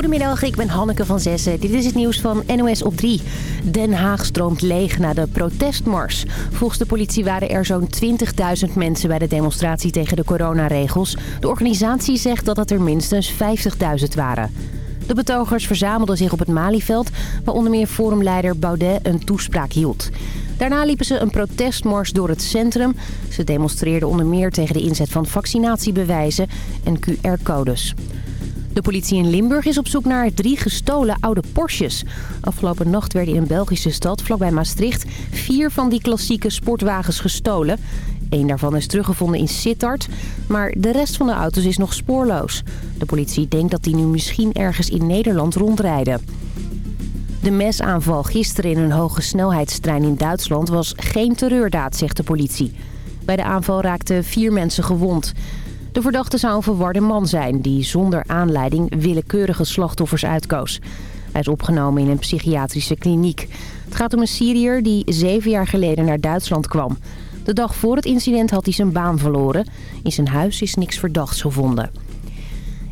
Goedemiddag, ik ben Hanneke van Zessen. Dit is het nieuws van NOS op 3. Den Haag stroomt leeg na de protestmars. Volgens de politie waren er zo'n 20.000 mensen bij de demonstratie tegen de coronaregels. De organisatie zegt dat het er minstens 50.000 waren. De betogers verzamelden zich op het Malieveld... waar onder meer forumleider Baudet een toespraak hield. Daarna liepen ze een protestmars door het centrum. Ze demonstreerden onder meer tegen de inzet van vaccinatiebewijzen en QR-codes. De politie in Limburg is op zoek naar drie gestolen oude Porsches. Afgelopen nacht werden in een Belgische stad, vlakbij Maastricht... vier van die klassieke sportwagens gestolen. Eén daarvan is teruggevonden in Sittard, maar de rest van de auto's is nog spoorloos. De politie denkt dat die nu misschien ergens in Nederland rondrijden. De mesaanval gisteren in een hoge snelheidstrein in Duitsland was geen terreurdaad, zegt de politie. Bij de aanval raakten vier mensen gewond. De verdachte zou een verwarde man zijn die zonder aanleiding willekeurige slachtoffers uitkoos. Hij is opgenomen in een psychiatrische kliniek. Het gaat om een Syriër die zeven jaar geleden naar Duitsland kwam. De dag voor het incident had hij zijn baan verloren. In zijn huis is niks verdachts gevonden.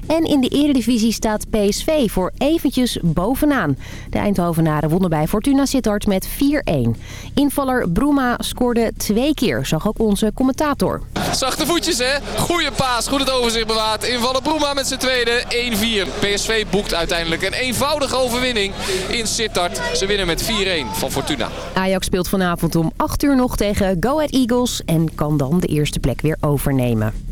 En in de eredivisie staat PSV voor eventjes bovenaan. De Eindhovenaren wonnen bij Fortuna Sittard met 4-1. Invaller Bruma scoorde twee keer, zag ook onze commentator. Zachte voetjes hè, goede paas, goed het overzicht bewaard. Invaller Bruma met zijn tweede, 1-4. PSV boekt uiteindelijk een eenvoudige overwinning in Sittard. Ze winnen met 4-1 van Fortuna. Ajax speelt vanavond om 8 uur nog tegen Go Ahead Eagles en kan dan de eerste plek weer overnemen.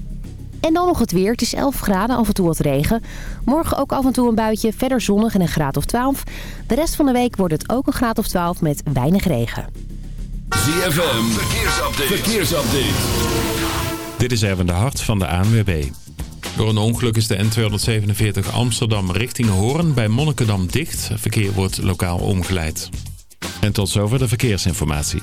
En dan nog het weer. Het is 11 graden, af en toe wat regen. Morgen ook af en toe een buitje, verder zonnig en een graad of 12. De rest van de week wordt het ook een graad of 12 met weinig regen. ZFM, verkeersupdate. verkeersupdate. Dit is even de hart van de ANWB. Door een ongeluk is de N247 Amsterdam richting Hoorn bij Monnikendam dicht. Verkeer wordt lokaal omgeleid. En tot zover de verkeersinformatie.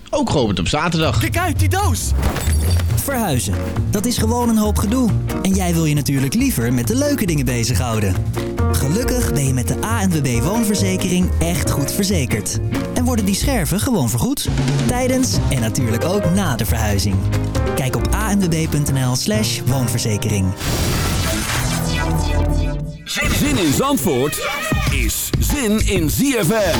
ook geopend op zaterdag. Kijk uit, die doos! Verhuizen, dat is gewoon een hoop gedoe. En jij wil je natuurlijk liever met de leuke dingen bezighouden. Gelukkig ben je met de ANWB Woonverzekering echt goed verzekerd. En worden die scherven gewoon vergoed. Tijdens en natuurlijk ook na de verhuizing. Kijk op anwb.nl slash woonverzekering. Zin in Zandvoort is zin in ZFM.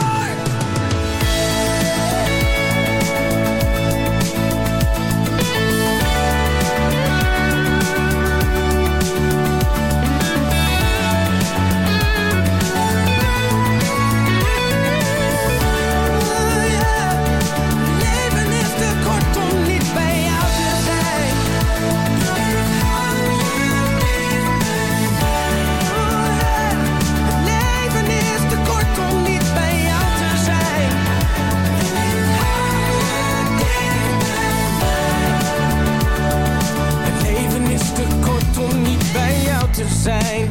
zijn.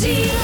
Zie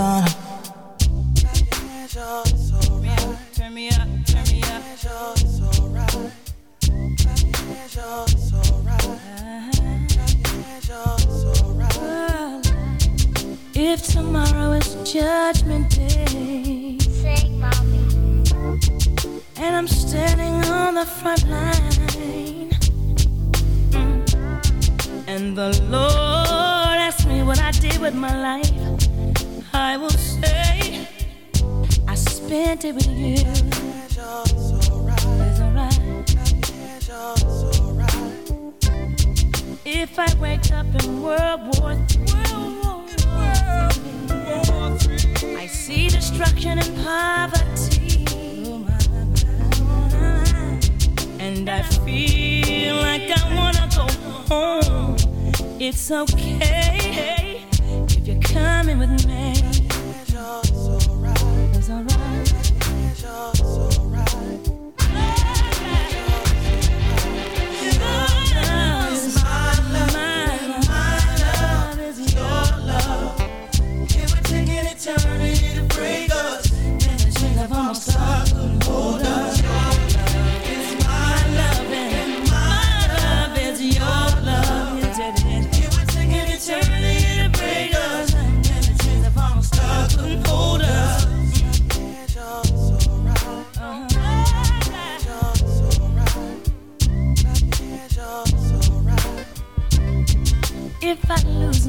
Turn me up, turn me up. If tomorrow is judgment day, Sing, mommy. and I'm standing on the front line, mm, and the Lord asks me what I did with my life, I will say, I spent it with you. It's alright. If I wake up in World War III, I see destruction and poverty, and I feel like I wanna go home. It's okay if you're coming with me.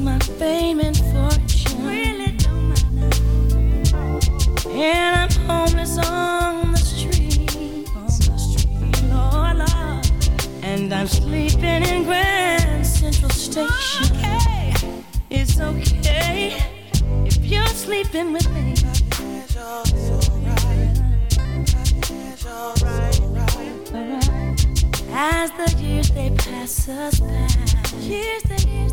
My fame and fortune, really don't matter. And I'm homeless on the street, on the street, Lord, Lord. And I'm sleeping in Grand Central Station. Okay. It's okay if you're sleeping with me. As the years they pass us by, years, the years,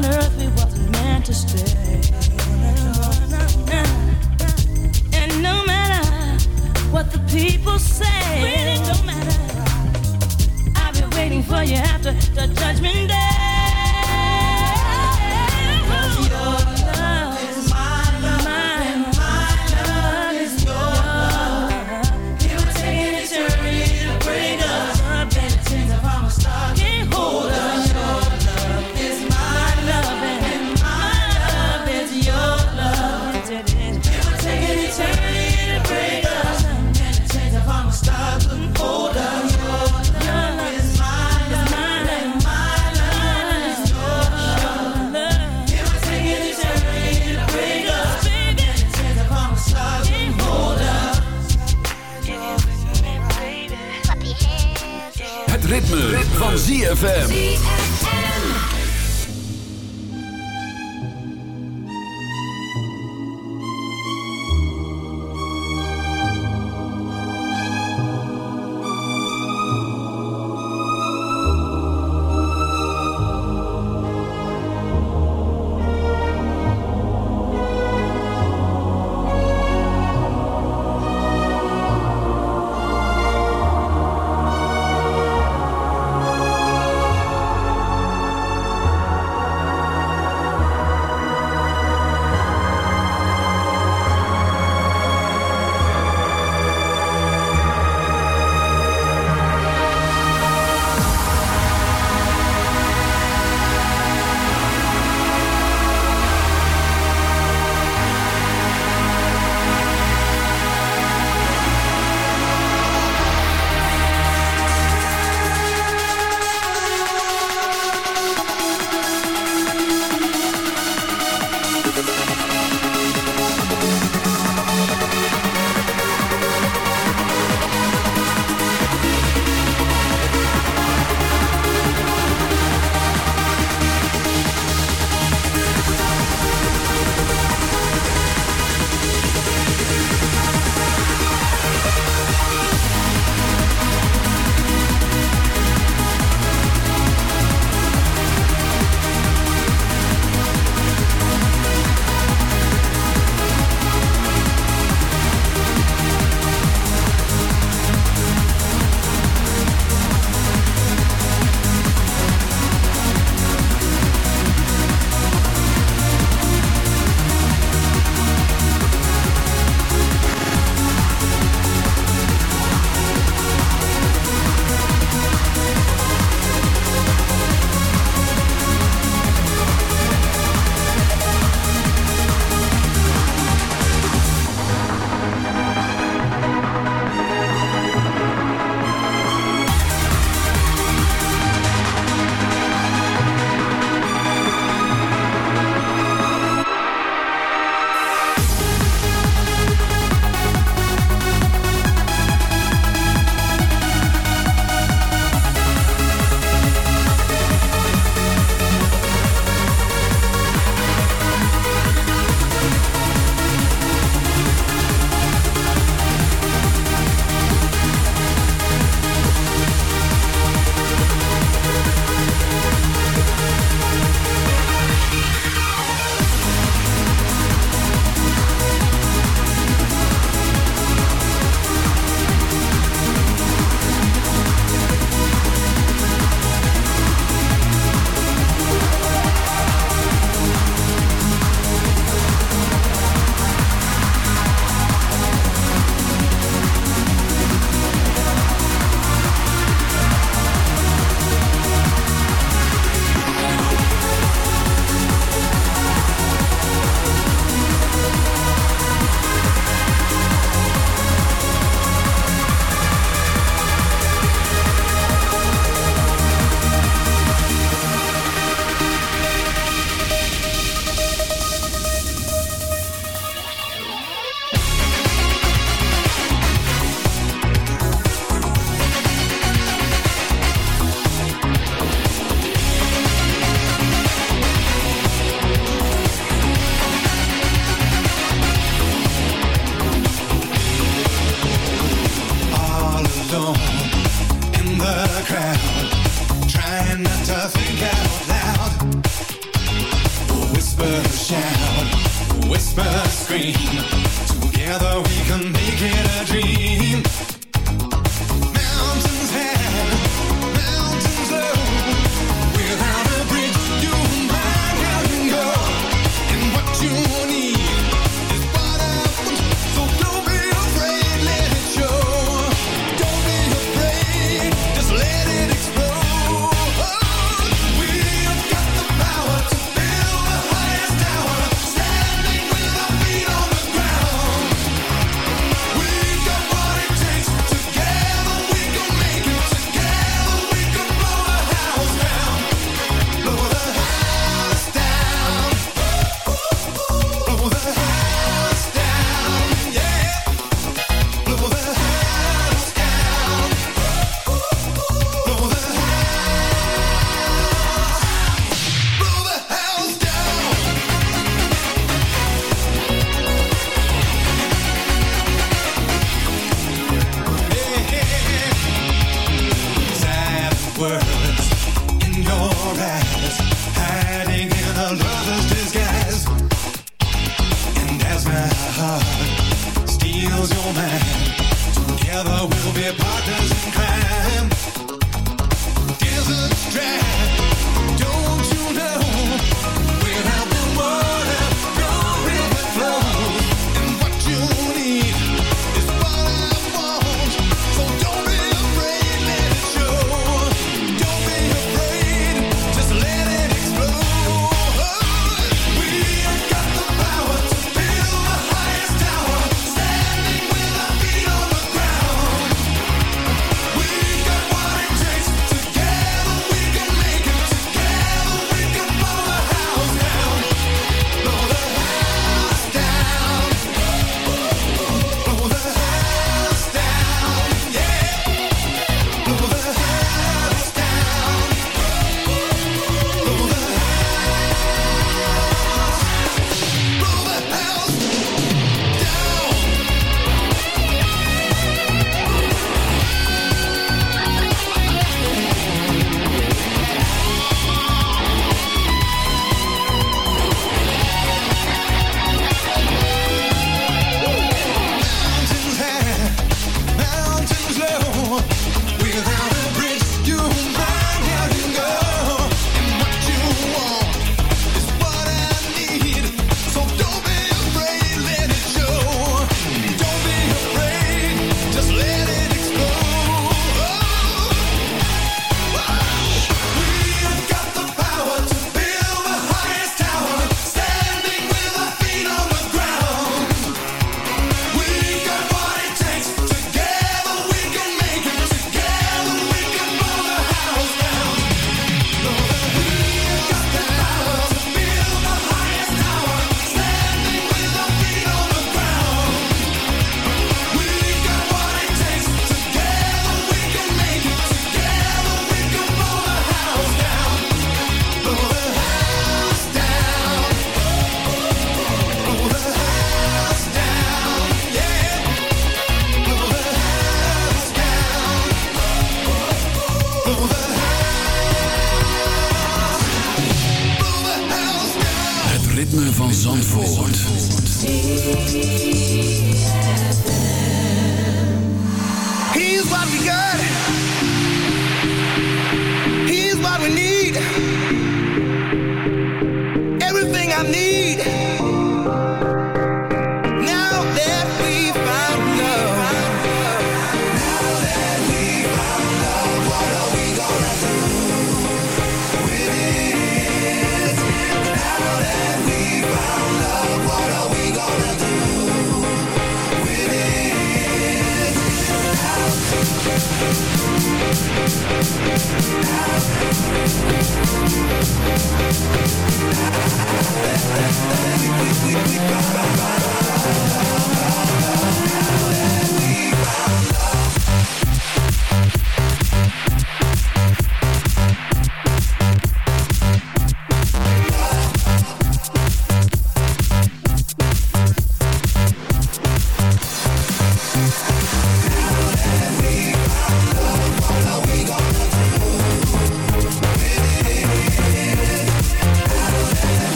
On earth we wasn't meant to stay. And no matter what the people say, really don't matter. I've been waiting for you after the judgment day. ZFM.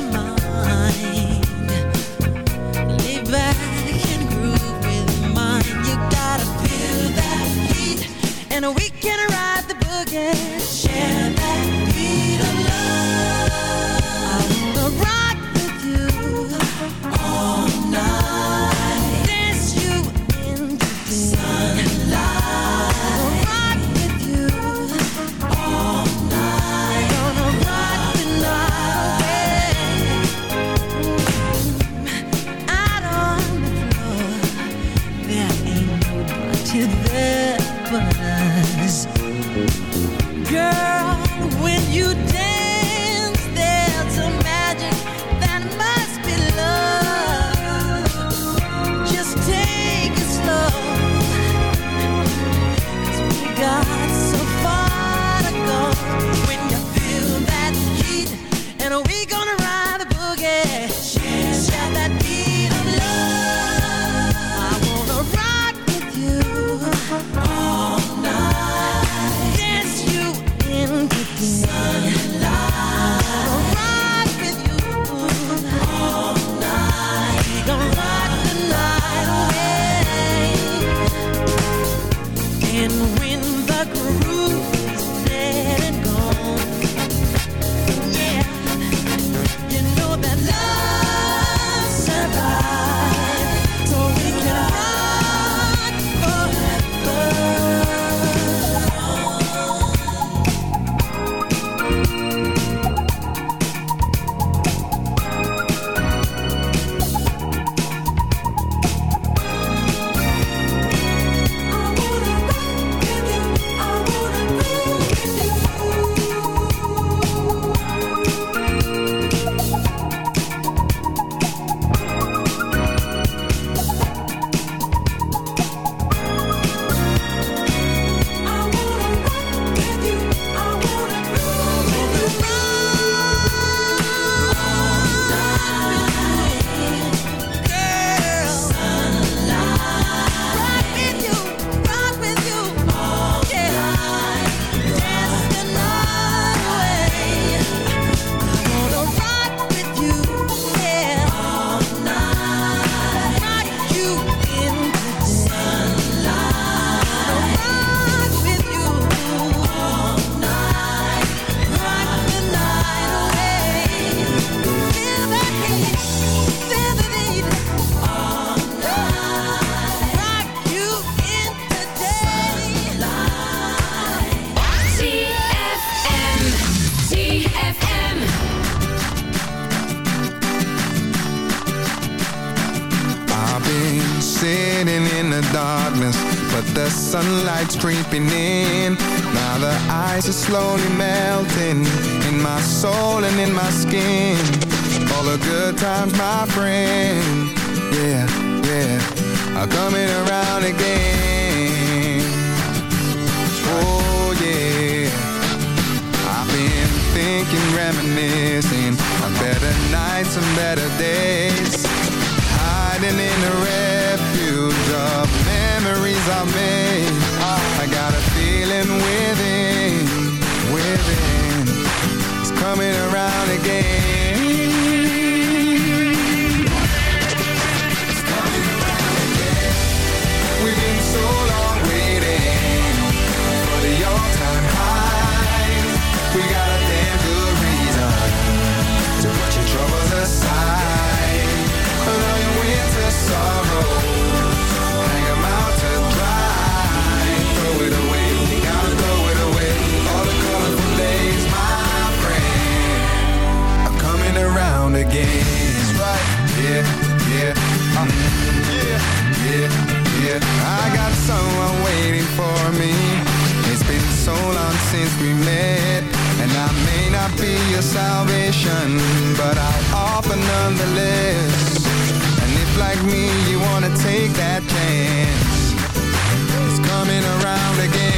mind. creeping in. Now the ice is slowly melting In my soul and in my skin. All the good times my again. I got someone waiting for me. It's been so long since we met And I may not be your salvation But I'll offer nonetheless. And if like me you wanna take that chance It's coming around again.